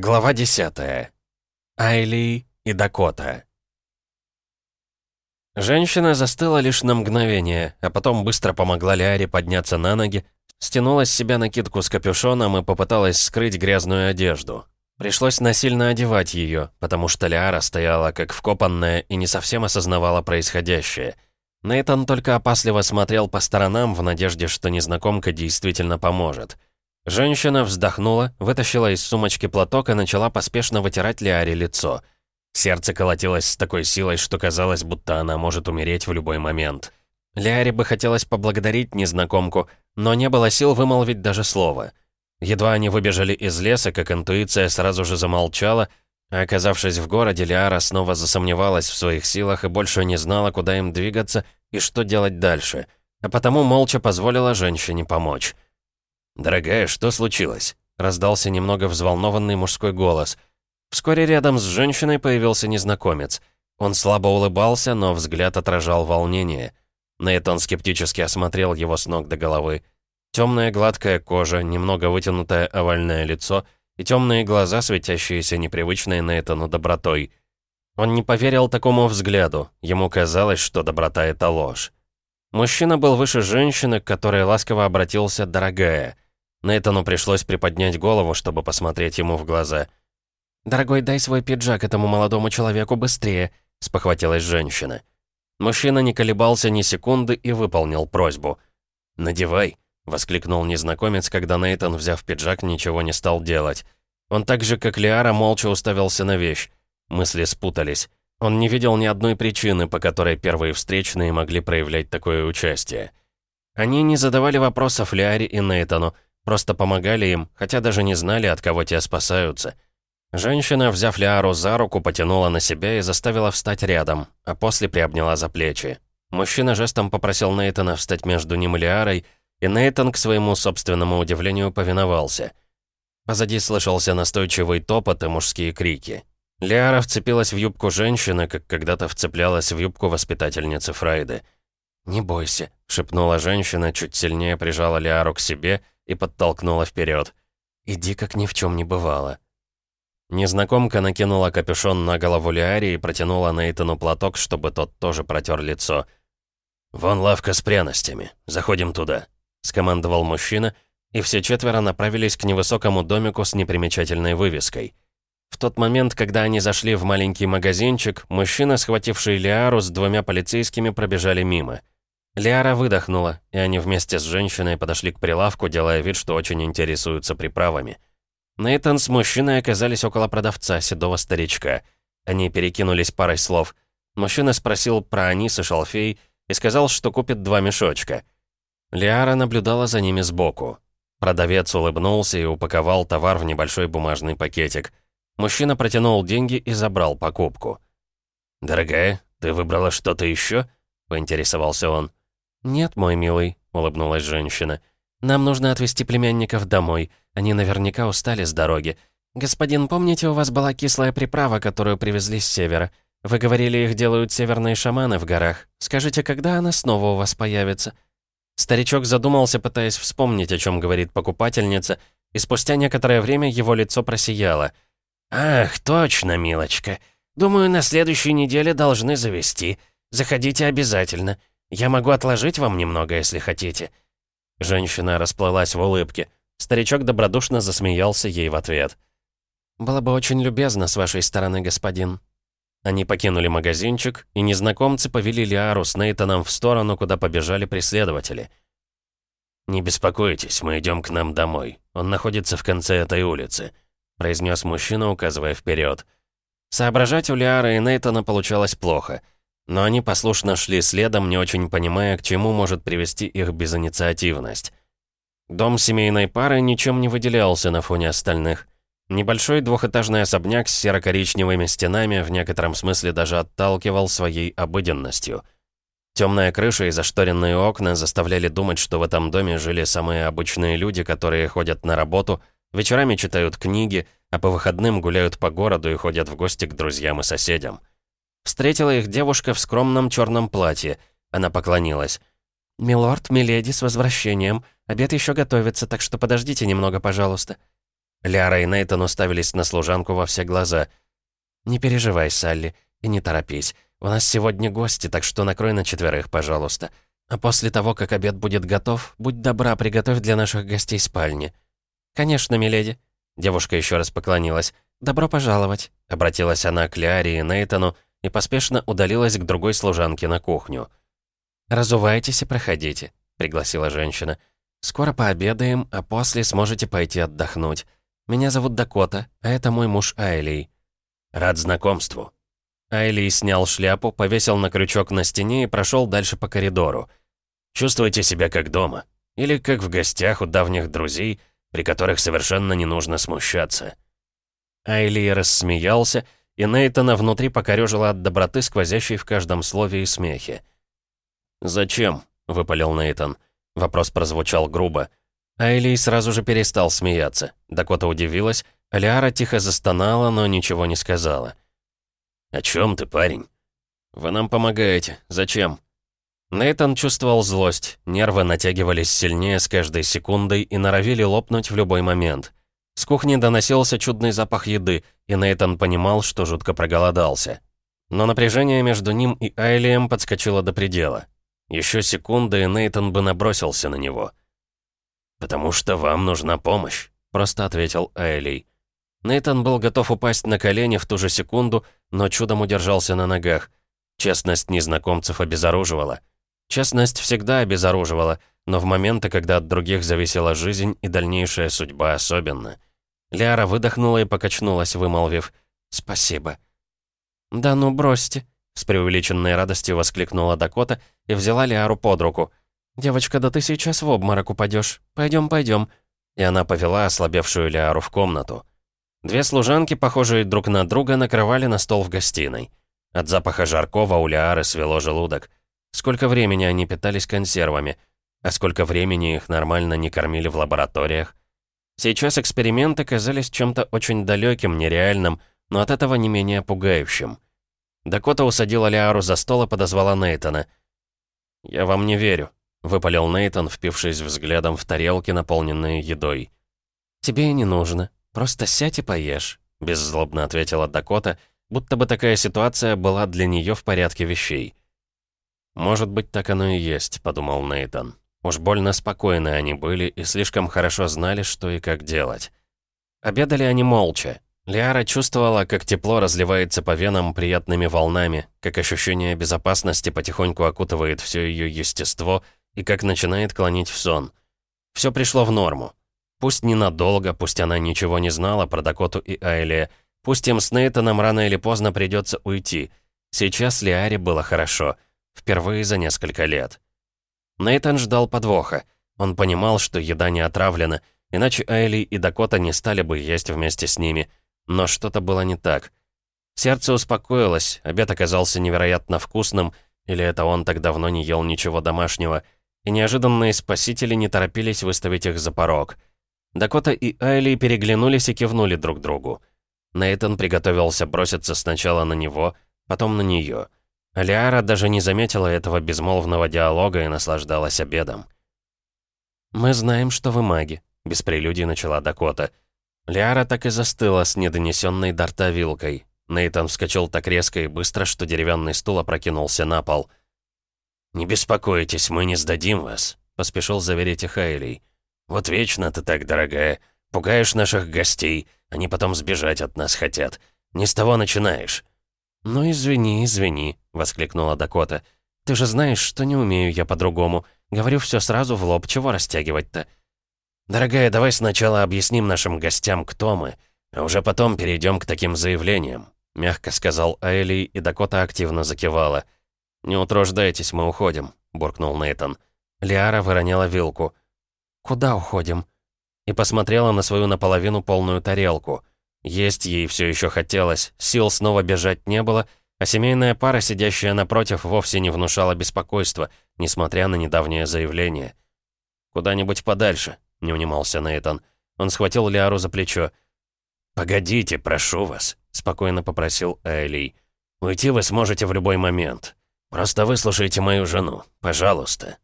Глава 10. Айли и Дакота. Женщина застыла лишь на мгновение, а потом быстро помогла Лиаре подняться на ноги, стянула с себя накидку с капюшоном и попыталась скрыть грязную одежду. Пришлось насильно одевать ее, потому что Лиара стояла как вкопанная и не совсем осознавала происходящее. Нейтан только опасливо смотрел по сторонам в надежде, что незнакомка действительно поможет. Женщина вздохнула, вытащила из сумочки платок и начала поспешно вытирать Лиаре лицо. Сердце колотилось с такой силой, что казалось, будто она может умереть в любой момент. Лиаре бы хотелось поблагодарить незнакомку, но не было сил вымолвить даже слова. Едва они выбежали из леса, как интуиция сразу же замолчала, а оказавшись в городе, Лиара снова засомневалась в своих силах и больше не знала, куда им двигаться и что делать дальше, а потому молча позволила женщине помочь. «Дорогая, что случилось?» — раздался немного взволнованный мужской голос. Вскоре рядом с женщиной появился незнакомец. Он слабо улыбался, но взгляд отражал волнение. Нейтан скептически осмотрел его с ног до головы. Темная гладкая кожа, немного вытянутое овальное лицо и темные глаза, светящиеся непривычной Нейтану добротой. Он не поверил такому взгляду, ему казалось, что доброта — это ложь. Мужчина был выше женщины, к которой ласково обратился «дорогая». Нейтану пришлось приподнять голову, чтобы посмотреть ему в глаза. «Дорогой, дай свой пиджак этому молодому человеку быстрее», — спохватилась женщина. Мужчина не колебался ни секунды и выполнил просьбу. «Надевай», — воскликнул незнакомец, когда Нейтан, взяв пиджак, ничего не стал делать. Он так же, как Лиара, молча уставился на вещь. Мысли спутались. Он не видел ни одной причины, по которой первые встречные могли проявлять такое участие. Они не задавали вопросов Лиаре и Нейтану, Просто помогали им, хотя даже не знали, от кого те спасаются. Женщина, взяв Лиару за руку, потянула на себя и заставила встать рядом, а после приобняла за плечи. Мужчина жестом попросил Нейтана встать между ним и Лиарой, и Нейтан, к своему собственному удивлению, повиновался. Позади слышался настойчивый топот и мужские крики. Лиара вцепилась в юбку женщины, как когда-то вцеплялась в юбку воспитательницы Фрайды. «Не бойся», — шепнула женщина, чуть сильнее прижала Лиару к себе — и подтолкнула вперед. «Иди, как ни в чем не бывало». Незнакомка накинула капюшон на голову Лиари и протянула Нейтану платок, чтобы тот тоже протер лицо. «Вон лавка с пряностями. Заходим туда», — скомандовал мужчина, и все четверо направились к невысокому домику с непримечательной вывеской. В тот момент, когда они зашли в маленький магазинчик, мужчина, схвативший Лиару с двумя полицейскими, пробежали мимо — Лиара выдохнула, и они вместе с женщиной подошли к прилавку, делая вид, что очень интересуются приправами. Нейтан с мужчиной оказались около продавца, седого старичка. Они перекинулись парой слов. Мужчина спросил про анис и шалфей и сказал, что купит два мешочка. Лиара наблюдала за ними сбоку. Продавец улыбнулся и упаковал товар в небольшой бумажный пакетик. Мужчина протянул деньги и забрал покупку. «Дорогая, ты выбрала что-то еще?» — поинтересовался он. «Нет, мой милый», — улыбнулась женщина. «Нам нужно отвезти племянников домой. Они наверняка устали с дороги. Господин, помните, у вас была кислая приправа, которую привезли с севера? Вы говорили, их делают северные шаманы в горах. Скажите, когда она снова у вас появится?» Старичок задумался, пытаясь вспомнить, о чем говорит покупательница, и спустя некоторое время его лицо просияло. «Ах, точно, милочка. Думаю, на следующей неделе должны завести. Заходите обязательно. «Я могу отложить вам немного, если хотите». Женщина расплылась в улыбке. Старичок добродушно засмеялся ей в ответ. «Было бы очень любезно с вашей стороны, господин». Они покинули магазинчик, и незнакомцы повели Лиару с Нейтаном в сторону, куда побежали преследователи. «Не беспокойтесь, мы идем к нам домой. Он находится в конце этой улицы», — произнес мужчина, указывая вперед. Соображать у Лиары и Нейтана получалось плохо — но они послушно шли следом, не очень понимая, к чему может привести их безинициативность. Дом семейной пары ничем не выделялся на фоне остальных. Небольшой двухэтажный особняк с серо-коричневыми стенами в некотором смысле даже отталкивал своей обыденностью. Темная крыша и зашторенные окна заставляли думать, что в этом доме жили самые обычные люди, которые ходят на работу, вечерами читают книги, а по выходным гуляют по городу и ходят в гости к друзьям и соседям. Встретила их девушка в скромном черном платье. Она поклонилась. «Милорд, миледи, с возвращением. Обед еще готовится, так что подождите немного, пожалуйста». Ляра и Нейтан уставились на служанку во все глаза. «Не переживай, Салли, и не торопись. У нас сегодня гости, так что накрой на четверых, пожалуйста. А после того, как обед будет готов, будь добра, приготовь для наших гостей спальни». «Конечно, миледи». Девушка еще раз поклонилась. «Добро пожаловать», — обратилась она к Ляре и Нейтану и поспешно удалилась к другой служанке на кухню. «Разувайтесь и проходите», — пригласила женщина. «Скоро пообедаем, а после сможете пойти отдохнуть. Меня зовут Дакота, а это мой муж Айлей». «Рад знакомству». Айлей снял шляпу, повесил на крючок на стене и прошел дальше по коридору. «Чувствуйте себя как дома. Или как в гостях у давних друзей, при которых совершенно не нужно смущаться». Айлей рассмеялся, и Нейтана внутри покорёжило от доброты, сквозящей в каждом слове и смехе. «Зачем?» — выпалил Нейтан. Вопрос прозвучал грубо. Айли сразу же перестал смеяться. Дакота удивилась, Алиара тихо застонала, но ничего не сказала. «О чем ты, парень?» «Вы нам помогаете. Зачем?» Нейтан чувствовал злость, нервы натягивались сильнее с каждой секундой и норовили лопнуть в любой момент. С кухни доносился чудный запах еды, и Нейтан понимал, что жутко проголодался. Но напряжение между ним и Айлием подскочило до предела. Еще секунды, и Нейтан бы набросился на него. «Потому что вам нужна помощь», — просто ответил Айлей. Нейтан был готов упасть на колени в ту же секунду, но чудом удержался на ногах. Честность незнакомцев обезоруживала. Честность всегда обезоруживала, но в моменты, когда от других зависела жизнь и дальнейшая судьба особенно. Ляра выдохнула и покачнулась, вымолвив «Спасибо». «Да ну бросьте», с преувеличенной радостью воскликнула Дакота и взяла Лиару под руку. «Девочка, да ты сейчас в обморок упадешь. Пойдем, пойдем». И она повела ослабевшую Лиару в комнату. Две служанки, похожие друг на друга, накрывали на стол в гостиной. От запаха жаркого у Лиары свело желудок. Сколько времени они питались консервами, а сколько времени их нормально не кормили в лабораториях. Сейчас эксперименты казались чем-то очень далеким, нереальным, но от этого не менее пугающим. Дакота усадила Лиару за стол и подозвала Нейтана. «Я вам не верю», — выпалил Нейтан, впившись взглядом в тарелки, наполненные едой. «Тебе и не нужно. Просто сядь и поешь», — беззлобно ответила Дакота, будто бы такая ситуация была для нее в порядке вещей. «Может быть, так оно и есть», — подумал Нейтан. Уж больно спокойны они были и слишком хорошо знали, что и как делать. Обедали они молча, Лиара чувствовала, как тепло разливается по венам приятными волнами, как ощущение безопасности потихоньку окутывает все ее естество и как начинает клонить в сон. Все пришло в норму. Пусть ненадолго, пусть она ничего не знала про Дакоту и Айлия, пусть им с Нейтаном рано или поздно придется уйти. Сейчас Лиаре было хорошо. Впервые за несколько лет. Нейтан ждал подвоха. Он понимал, что еда не отравлена, иначе Айли и Дакота не стали бы есть вместе с ними — но что-то было не так. Сердце успокоилось, обед оказался невероятно вкусным, или это он так давно не ел ничего домашнего, и неожиданные спасители не торопились выставить их за порог. Дакота и Айли переглянулись и кивнули друг другу. Нейтан приготовился броситься сначала на него, потом на нее. Алиара даже не заметила этого безмолвного диалога и наслаждалась обедом. «Мы знаем, что вы маги», — без прелюдий начала Дакота. Лиара так и застыла с недонесенной до рта вилкой. Нейтан вскочил так резко и быстро, что деревянный стул опрокинулся на пол. «Не беспокойтесь, мы не сдадим вас», — поспешил заверить их. «Вот вечно ты так, дорогая. Пугаешь наших гостей, они потом сбежать от нас хотят. Не с того начинаешь». «Ну, извини, извини», — воскликнула Дакота. «Ты же знаешь, что не умею я по-другому. Говорю все сразу в лоб, чего растягивать-то?» «Дорогая, давай сначала объясним нашим гостям, кто мы, а уже потом перейдем к таким заявлениям», — мягко сказал Айли, и Дакота активно закивала. «Не утруждайтесь, мы уходим», — буркнул Нейтан. Лиара выронила вилку. «Куда уходим?» И посмотрела на свою наполовину полную тарелку. Есть ей все еще хотелось, сил снова бежать не было, а семейная пара, сидящая напротив, вовсе не внушала беспокойства, несмотря на недавнее заявление. «Куда-нибудь подальше», — не унимался Нейтан. Он схватил Лиару за плечо. «Погодите, прошу вас», — спокойно попросил Элли. «Уйти вы сможете в любой момент. Просто выслушайте мою жену, пожалуйста».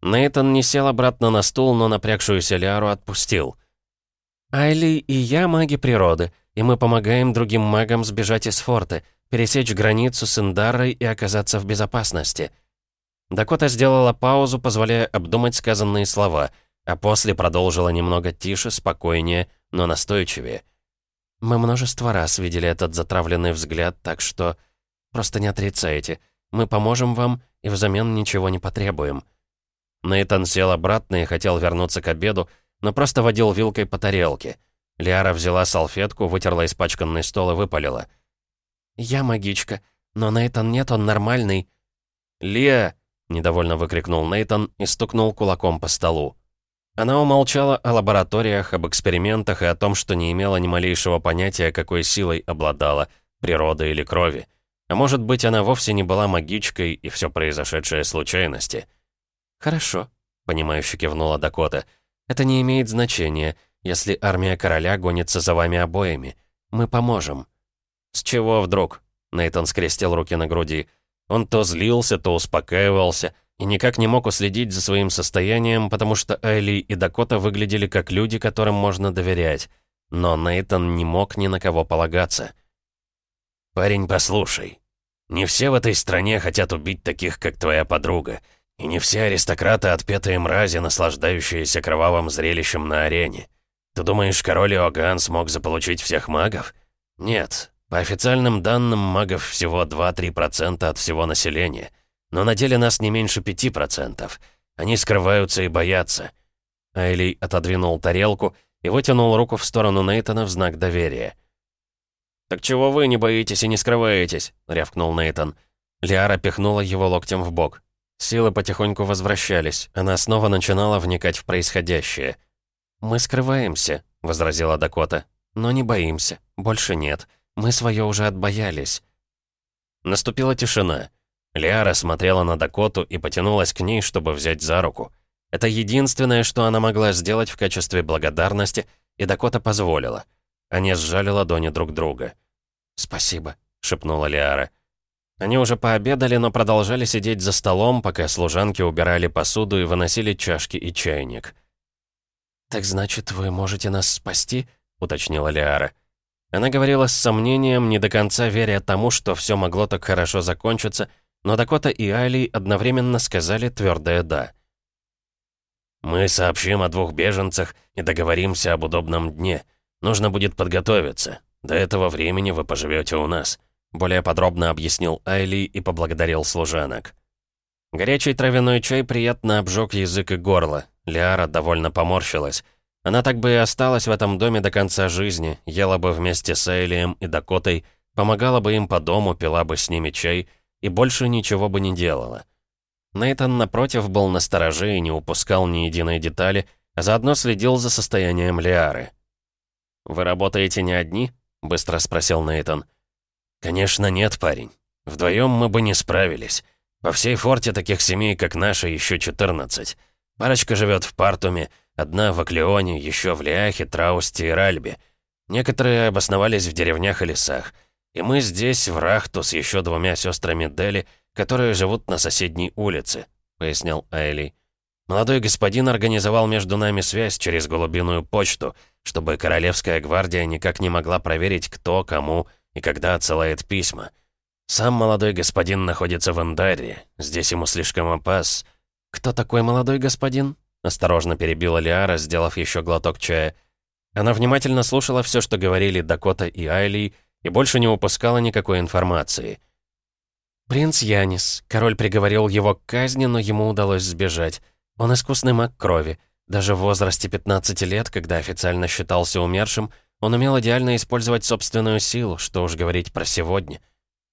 Нейтан не сел обратно на стул, но напрягшуюся Лиару отпустил. Айли и я маги природы, и мы помогаем другим магам сбежать из форта, пересечь границу с Индарой и оказаться в безопасности». Дакота сделала паузу, позволяя обдумать сказанные слова, а после продолжила немного тише, спокойнее, но настойчивее. «Мы множество раз видели этот затравленный взгляд, так что просто не отрицайте. Мы поможем вам и взамен ничего не потребуем». Нейтан сел обратно и хотел вернуться к обеду, но просто водил вилкой по тарелке. Лиара взяла салфетку, вытерла испачканный стол и выпалила. «Я магичка, но Нейтан нет, он нормальный». «Лия!» — недовольно выкрикнул Нейтан и стукнул кулаком по столу. Она умолчала о лабораториях, об экспериментах и о том, что не имела ни малейшего понятия, какой силой обладала, природа или крови. А может быть, она вовсе не была магичкой, и все произошедшее случайности. «Хорошо», — понимающе кивнула Дакота. «Это не имеет значения, если армия короля гонится за вами обоими. Мы поможем». «С чего вдруг?» — Нейтан скрестил руки на груди. Он то злился, то успокаивался и никак не мог уследить за своим состоянием, потому что Айли и Дакота выглядели как люди, которым можно доверять. Но Нейтан не мог ни на кого полагаться. «Парень, послушай. Не все в этой стране хотят убить таких, как твоя подруга. И не все аристократы отпетые мрази, наслаждающиеся кровавым зрелищем на арене. Ты думаешь, король Иоганн смог заполучить всех магов? Нет. По официальным данным, магов всего 2-3% от всего населения. Но на деле нас не меньше 5%. Они скрываются и боятся. Айли отодвинул тарелку и вытянул руку в сторону Нейтана в знак доверия. «Так чего вы не боитесь и не скрываетесь?» — рявкнул Нейтан. Лиара пихнула его локтем в бок. Силы потихоньку возвращались. Она снова начинала вникать в происходящее. «Мы скрываемся», — возразила Дакота. «Но не боимся. Больше нет. Мы свое уже отбоялись». Наступила тишина. Лиара смотрела на Дакоту и потянулась к ней, чтобы взять за руку. Это единственное, что она могла сделать в качестве благодарности, и Дакота позволила. Они сжали ладони друг друга. «Спасибо», — шепнула Лиара. Они уже пообедали, но продолжали сидеть за столом, пока служанки убирали посуду и выносили чашки и чайник. «Так значит, вы можете нас спасти?» — уточнила Лиара. Она говорила с сомнением, не до конца веря тому, что все могло так хорошо закончиться, но Дакота и Али одновременно сказали твердое «да». «Мы сообщим о двух беженцах и договоримся об удобном дне. Нужно будет подготовиться. До этого времени вы поживете у нас», более подробно объяснил Айли и поблагодарил служанок. Горячий травяной чай приятно обжег язык и горло. Лиара довольно поморщилась. Она так бы и осталась в этом доме до конца жизни, ела бы вместе с Эйлием и Дакотой, помогала бы им по дому, пила бы с ними чай и больше ничего бы не делала. Нейтан, напротив, был настороже и не упускал ни единой детали, а заодно следил за состоянием Лиары. «Вы работаете не одни?» — быстро спросил Нейтан. «Конечно нет, парень. Вдвоем мы бы не справились. По всей форте таких семей, как наша, еще 14. Парочка живет в Партуме, одна в Аклеоне, еще в Лиахе, Траусте и Ральбе. Некоторые обосновались в деревнях и лесах. И мы здесь, в Рахту, с еще двумя сестрами Дели, которые живут на соседней улице», — пояснил Айли. «Молодой господин организовал между нами связь через голубиную почту, чтобы Королевская гвардия никак не могла проверить, кто, кому и когда отсылает письма. Сам молодой господин находится в Андаре. Здесь ему слишком опас. «Кто такой молодой господин?» Осторожно перебила Лиара, сделав еще глоток чая. Она внимательно слушала все, что говорили Дакота и Айли, и больше не упускала никакой информации. «Принц Янис. Король приговорил его к казни, но ему удалось сбежать. Он искусный маг крови. Даже в возрасте 15 лет, когда официально считался умершим, он умел идеально использовать собственную силу, что уж говорить про сегодня.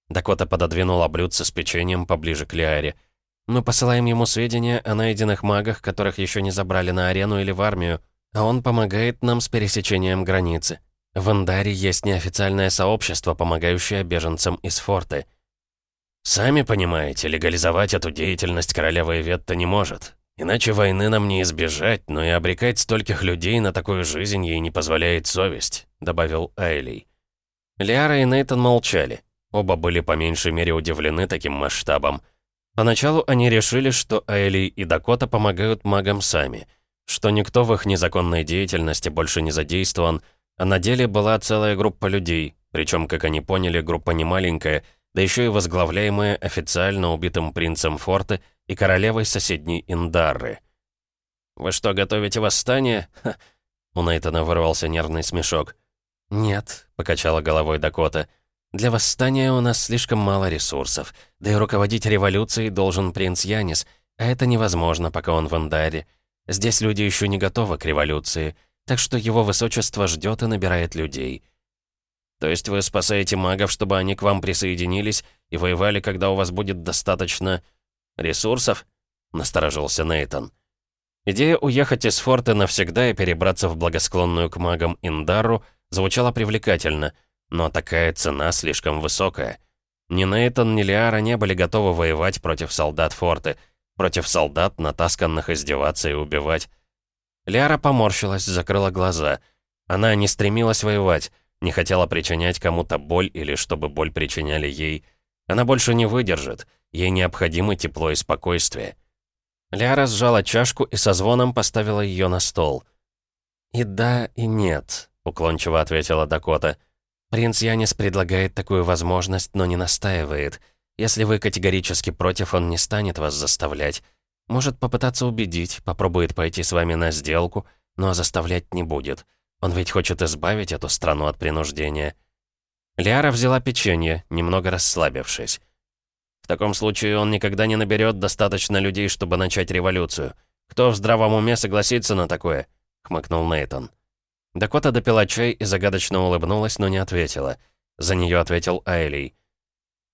Дакота пододвинула блюдце с печеньем поближе к Лиаре. «Мы посылаем ему сведения о найденных магах, которых еще не забрали на арену или в армию, а он помогает нам с пересечением границы. В Андаре есть неофициальное сообщество, помогающее беженцам из форты». «Сами понимаете, легализовать эту деятельность королева Иветта не может. Иначе войны нам не избежать, но и обрекать стольких людей на такую жизнь ей не позволяет совесть», — добавил Айли. Лиара и Нейтан молчали. Оба были по меньшей мере удивлены таким масштабом. Поначалу они решили, что Айли и Дакота помогают магам сами, что никто в их незаконной деятельности больше не задействован, а на деле была целая группа людей, причем, как они поняли, группа не маленькая, да еще и возглавляемая официально убитым принцем Форты и королевой соседней Индарры. «Вы что, готовите восстание?» У Нейтана вырвался нервный смешок. «Нет», — покачала головой Дакота. «Для восстания у нас слишком мало ресурсов, да и руководить революцией должен принц Янис, а это невозможно, пока он в Индаре. Здесь люди еще не готовы к революции, так что его высочество ждет и набирает людей». «То есть вы спасаете магов, чтобы они к вам присоединились и воевали, когда у вас будет достаточно ресурсов?» — насторожился Нейтан. Идея уехать из форта навсегда и перебраться в благосклонную к магам Индару звучала привлекательно, но такая цена слишком высокая. Ни Нейтан, ни Лиара не были готовы воевать против солдат форты, против солдат, натасканных издеваться и убивать. Лиара поморщилась, закрыла глаза. Она не стремилась воевать, не хотела причинять кому-то боль или чтобы боль причиняли ей. Она больше не выдержит, ей необходимо тепло и спокойствие. Ляра сжала чашку и со звоном поставила ее на стол. «И да, и нет», — уклончиво ответила Дакота. «Принц Янис предлагает такую возможность, но не настаивает. Если вы категорически против, он не станет вас заставлять. Может попытаться убедить, попробует пойти с вами на сделку, но заставлять не будет. Он ведь хочет избавить эту страну от принуждения». Лиара взяла печенье, немного расслабившись. В таком случае он никогда не наберет достаточно людей, чтобы начать революцию. Кто в здравом уме согласится на такое?» — хмыкнул Нейтон. Дакота допила чай и загадочно улыбнулась, но не ответила. За нее ответил Айлей.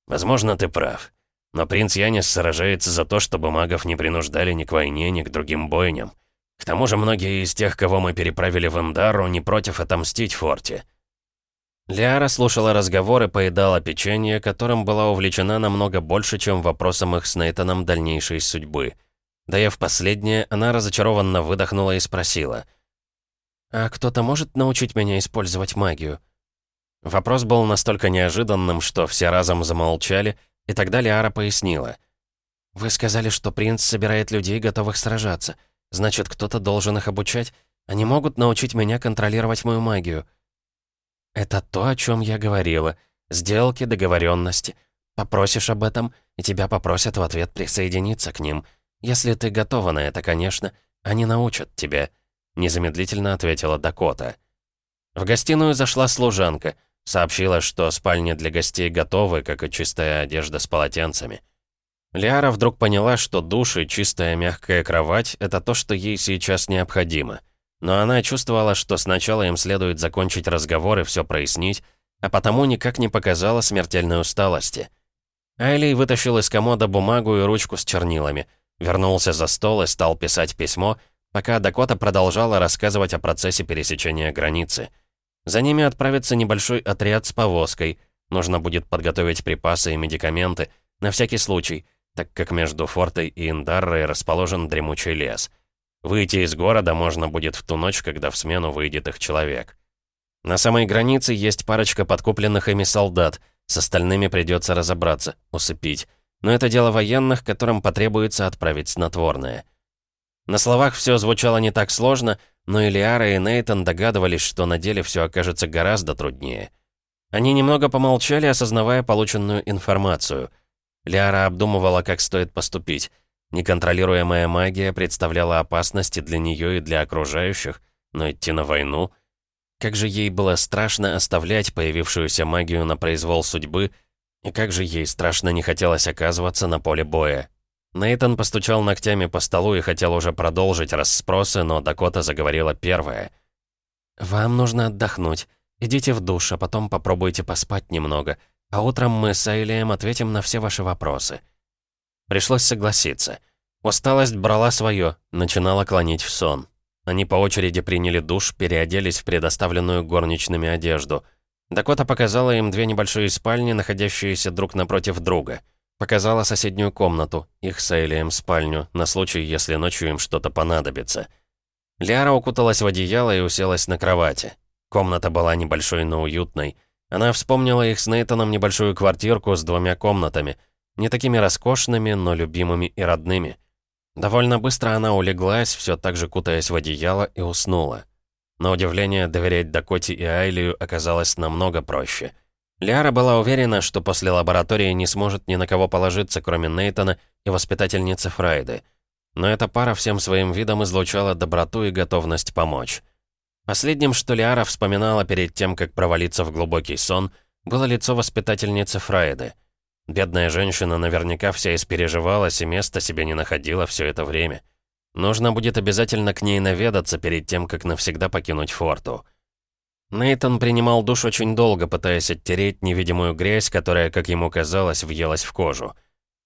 «Возможно, ты прав. Но принц Янис сражается за то, чтобы магов не принуждали ни к войне, ни к другим бойням. К тому же многие из тех, кого мы переправили в Эндару, не против отомстить Форте. Лиара слушала разговоры, и поедала печенье, которым была увлечена намного больше, чем вопросом их с Нейтаном дальнейшей судьбы. Доев последнее, она разочарованно выдохнула и спросила. «А кто-то может научить меня использовать магию?» Вопрос был настолько неожиданным, что все разом замолчали, и тогда Лиара пояснила. «Вы сказали, что принц собирает людей, готовых сражаться. Значит, кто-то должен их обучать. Они могут научить меня контролировать мою магию». «Это то, о чем я говорила. Сделки, договоренности. Попросишь об этом, и тебя попросят в ответ присоединиться к ним. Если ты готова на это, конечно, они научат тебя», — незамедлительно ответила Дакота. В гостиную зашла служанка, сообщила, что спальни для гостей готовы, как и чистая одежда с полотенцами. Лиара вдруг поняла, что душ и чистая мягкая кровать — это то, что ей сейчас необходимо. Но она чувствовала, что сначала им следует закончить разговор и все прояснить, а потому никак не показала смертельной усталости. Айли вытащил из комода бумагу и ручку с чернилами, вернулся за стол и стал писать письмо, пока Дакота продолжала рассказывать о процессе пересечения границы. За ними отправится небольшой отряд с повозкой. Нужно будет подготовить припасы и медикаменты, на всякий случай, так как между фортой и Индаррой расположен дремучий лес. Выйти из города можно будет в ту ночь, когда в смену выйдет их человек. На самой границе есть парочка подкупленных ими солдат. С остальными придется разобраться, усыпить. Но это дело военных, которым потребуется отправить снотворное. На словах все звучало не так сложно, но и Лиара и Нейтан догадывались, что на деле все окажется гораздо труднее. Они немного помолчали, осознавая полученную информацию. Лиара обдумывала, как стоит поступить. Неконтролируемая магия представляла опасности для нее и для окружающих, но идти на войну... Как же ей было страшно оставлять появившуюся магию на произвол судьбы, и как же ей страшно не хотелось оказываться на поле боя. Нейтан постучал ногтями по столу и хотел уже продолжить расспросы, но Дакота заговорила первая. «Вам нужно отдохнуть. Идите в душ, а потом попробуйте поспать немного, а утром мы с Айлием ответим на все ваши вопросы». Пришлось согласиться. Усталость брала свое, начинала клонить в сон. Они по очереди приняли душ, переоделись в предоставленную горничными одежду. Дакота показала им две небольшие спальни, находящиеся друг напротив друга. Показала соседнюю комнату, их с Элием спальню, на случай, если ночью им что-то понадобится. Лиара укуталась в одеяло и уселась на кровати. Комната была небольшой, но уютной. Она вспомнила их с Нейтаном небольшую квартирку с двумя комнатами — не такими роскошными, но любимыми и родными. Довольно быстро она улеглась, все так же кутаясь в одеяло, и уснула. На удивление, доверять Дакоте и Айлию оказалось намного проще. Лиара была уверена, что после лаборатории не сможет ни на кого положиться, кроме Нейтона и воспитательницы Фрайды. Но эта пара всем своим видом излучала доброту и готовность помочь. Последним, что Лиара вспоминала перед тем, как провалиться в глубокий сон, было лицо воспитательницы Фрайды — Бедная женщина наверняка вся испереживалась и места себе не находила все это время. Нужно будет обязательно к ней наведаться перед тем, как навсегда покинуть форту. Нейтон принимал душ очень долго, пытаясь оттереть невидимую грязь, которая, как ему казалось, въелась в кожу.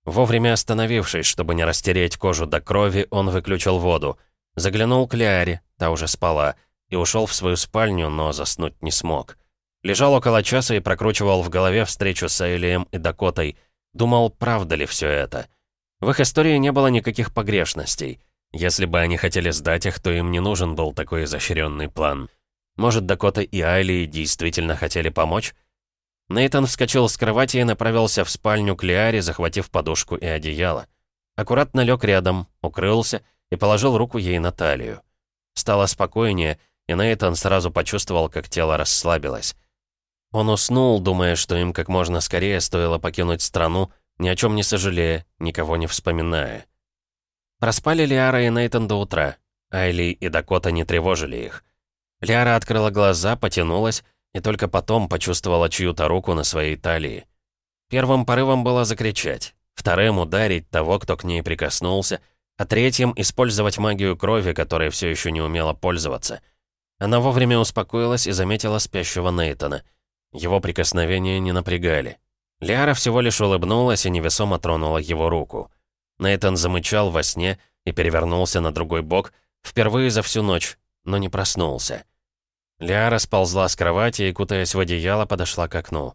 Вовремя остановившись, чтобы не растереть кожу до крови, он выключил воду. Заглянул к Ляре, та уже спала, и ушел в свою спальню, но заснуть не смог. Лежал около часа и прокручивал в голове встречу с Эйлием и Дакотой. Думал, правда ли все это. В их истории не было никаких погрешностей. Если бы они хотели сдать их, то им не нужен был такой изощренный план. Может, Дакота и Айли действительно хотели помочь? Нейтан вскочил с кровати и направился в спальню к Лиаре, захватив подушку и одеяло. Аккуратно лег рядом, укрылся и положил руку ей на талию. Стало спокойнее, и Нейтан сразу почувствовал, как тело расслабилось. Он уснул, думая, что им как можно скорее стоило покинуть страну, ни о чем не сожалея, никого не вспоминая. Проспали Лиара и Нейтан до утра. Айли и Дакота не тревожили их. Лиара открыла глаза, потянулась и только потом почувствовала чью-то руку на своей талии. Первым порывом было закричать, вторым — ударить того, кто к ней прикоснулся, а третьим — использовать магию крови, которой все еще не умела пользоваться. Она вовремя успокоилась и заметила спящего Нейтана — его прикосновения не напрягали. Лиара всего лишь улыбнулась и невесомо тронула его руку. Нейтан замычал во сне и перевернулся на другой бок, впервые за всю ночь, но не проснулся. Лиара сползла с кровати и, кутаясь в одеяло, подошла к окну.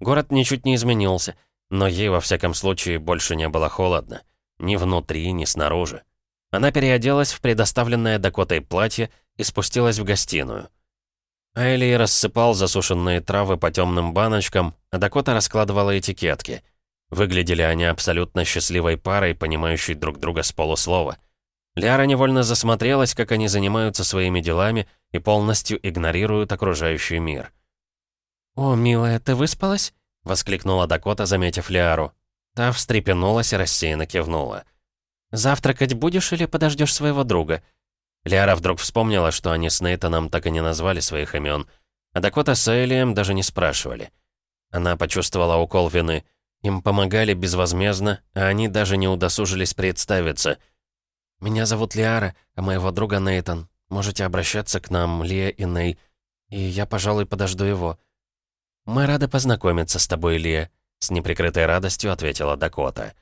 Город ничуть не изменился, но ей, во всяком случае, больше не было холодно. Ни внутри, ни снаружи. Она переоделась в предоставленное Дакотой платье и спустилась в гостиную. Айли рассыпал засушенные травы по темным баночкам, а Дакота раскладывала этикетки. Выглядели они абсолютно счастливой парой, понимающей друг друга с полуслова. Ляра невольно засмотрелась, как они занимаются своими делами и полностью игнорируют окружающий мир. «О, милая, ты выспалась?» — воскликнула Дакота, заметив Лиару. Та встрепенулась и рассеянно кивнула. «Завтракать будешь или подождешь своего друга?» Лиара вдруг вспомнила, что они с Нейтаном так и не назвали своих имен, а Дакота с Элием даже не спрашивали. Она почувствовала укол вины. Им помогали безвозмездно, а они даже не удосужились представиться. «Меня зовут Лиара, а моего друга Нейтан. Можете обращаться к нам, Лия и Ней. И я, пожалуй, подожду его». «Мы рады познакомиться с тобой, Лия», — с неприкрытой радостью ответила Дакота.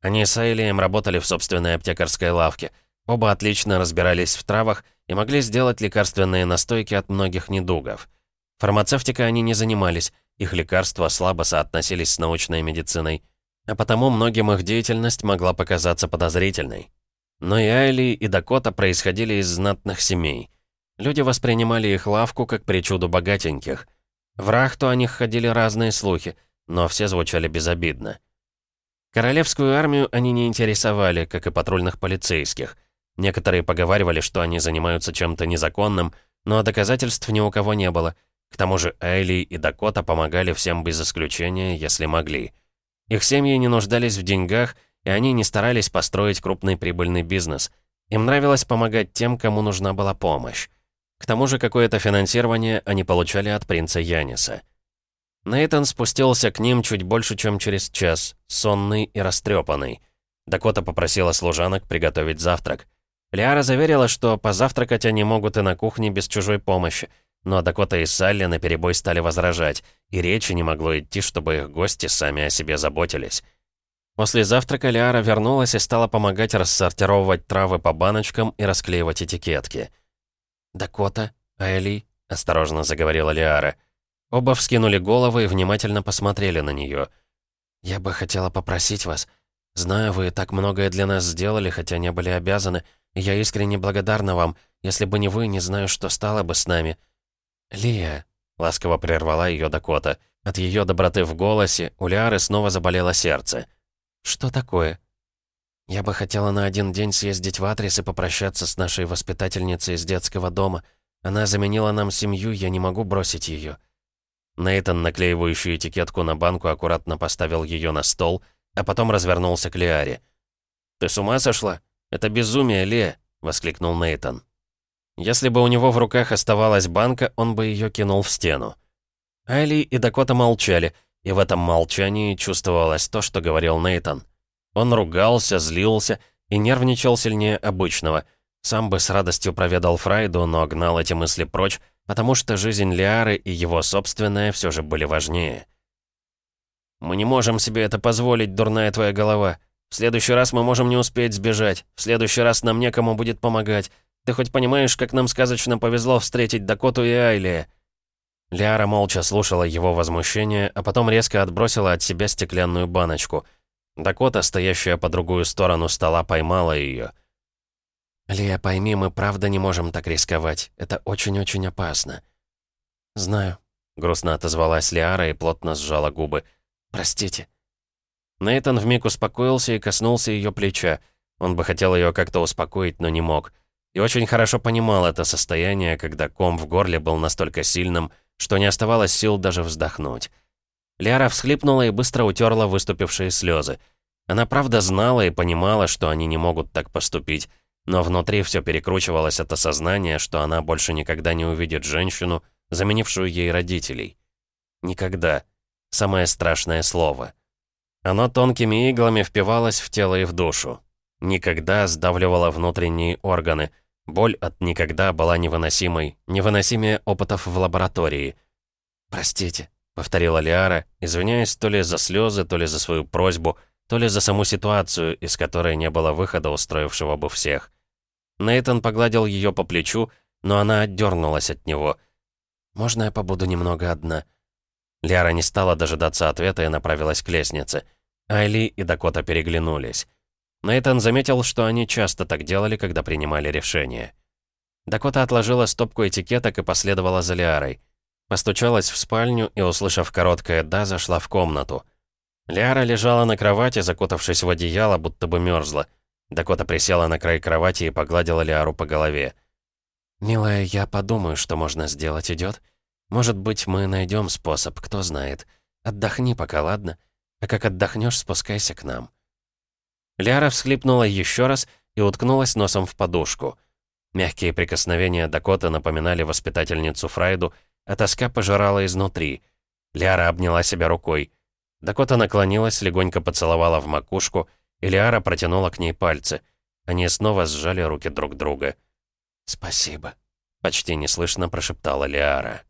Они с Эйлием работали в собственной аптекарской лавке — Оба отлично разбирались в травах и могли сделать лекарственные настойки от многих недугов. Фармацевтикой они не занимались, их лекарства слабо соотносились с научной медициной, а потому многим их деятельность могла показаться подозрительной. Но и Айли, и Дакота происходили из знатных семей. Люди воспринимали их лавку как причуду богатеньких. В Рахту о них ходили разные слухи, но все звучали безобидно. Королевскую армию они не интересовали, как и патрульных полицейских. Некоторые поговаривали, что они занимаются чем-то незаконным, но доказательств ни у кого не было. К тому же Айли и Дакота помогали всем без исключения, если могли. Их семьи не нуждались в деньгах, и они не старались построить крупный прибыльный бизнес. Им нравилось помогать тем, кому нужна была помощь. К тому же какое-то финансирование они получали от принца Яниса. Нейтан спустился к ним чуть больше, чем через час, сонный и растрепанный. Дакота попросила служанок приготовить завтрак. Лиара заверила, что позавтракать они могут и на кухне без чужой помощи, но Дакота и Салли наперебой стали возражать, и речи не могло идти, чтобы их гости сами о себе заботились. После завтрака Лиара вернулась и стала помогать рассортировывать травы по баночкам и расклеивать этикетки. «Дакота, Айли», — осторожно заговорила Лиара. Оба вскинули головы и внимательно посмотрели на нее. «Я бы хотела попросить вас. Знаю, вы так многое для нас сделали, хотя не были обязаны, я искренне благодарна вам. Если бы не вы, не знаю, что стало бы с нами». «Лия», — ласково прервала ее Дакота. От ее доброты в голосе у Лиары снова заболело сердце. «Что такое?» «Я бы хотела на один день съездить в Атрис и попрощаться с нашей воспитательницей из детского дома. Она заменила нам семью, я не могу бросить ее». Нейтан, наклеивающий этикетку на банку, аккуратно поставил ее на стол, а потом развернулся к Лиаре. «Ты с ума сошла? Это безумие, Ле!» — воскликнул Нейтан. Если бы у него в руках оставалась банка, он бы ее кинул в стену. Айли и Дакота молчали, и в этом молчании чувствовалось то, что говорил Нейтан. Он ругался, злился и нервничал сильнее обычного. Сам бы с радостью проведал Фрайду, но гнал эти мысли прочь, потому что жизнь Лиары и его собственная все же были важнее. «Мы не можем себе это позволить, дурная твоя голова. В следующий раз мы можем не успеть сбежать. В следующий раз нам некому будет помогать. Ты хоть понимаешь, как нам сказочно повезло встретить Дакоту и Айлия?» Лиара молча слушала его возмущение, а потом резко отбросила от себя стеклянную баночку. Дакота, стоящая по другую сторону стола, поймала ее. «Лия, пойми, мы правда не можем так рисковать. Это очень-очень опасно». «Знаю», — грустно отозвалась Лиара и плотно сжала губы. «Простите». Нейтан вмиг успокоился и коснулся ее плеча. Он бы хотел ее как-то успокоить, но не мог. И очень хорошо понимал это состояние, когда ком в горле был настолько сильным, что не оставалось сил даже вздохнуть. Лиара всхлипнула и быстро утерла выступившие слезы. Она правда знала и понимала, что они не могут так поступить, но внутри все перекручивалось от осознания, что она больше никогда не увидит женщину, заменившую ей родителей. Никогда. Самое страшное слово. Оно тонкими иглами впивалось в тело и в душу. Никогда сдавливало внутренние органы — Боль от никогда была невыносимой, невыносимее опытов в лаборатории. «Простите», — повторила Лиара, извиняясь то ли за слезы, то ли за свою просьбу, то ли за саму ситуацию, из которой не было выхода, устроившего бы всех. Нейтан погладил ее по плечу, но она отдернулась от него. «Можно я побуду немного одна?» Лиара не стала дожидаться ответа и направилась к лестнице. Айли и Дакота переглянулись. Нейтан заметил, что они часто так делали, когда принимали решения. Дакота отложила стопку этикеток и последовала за Лиарой. Постучалась в спальню и, услышав короткое «да», зашла в комнату. Лиара лежала на кровати, закутавшись в одеяло, будто бы мерзла. Дакота присела на край кровати и погладила Лиару по голове. «Милая, я подумаю, что можно сделать, идет? Может быть, мы найдем способ, кто знает. Отдохни пока, ладно? А как отдохнешь, спускайся к нам». Ляра всхлипнула еще раз и уткнулась носом в подушку. Мягкие прикосновения Дакоты напоминали воспитательницу Фрайду, а тоска пожирала изнутри. Ляра обняла себя рукой. Дакота наклонилась, легонько поцеловала в макушку, и Лиара протянула к ней пальцы. Они снова сжали руки друг друга. «Спасибо», — почти неслышно прошептала Лиара.